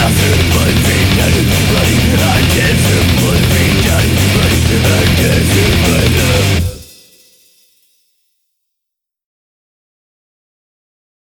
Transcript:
Everybody, I guess everybody,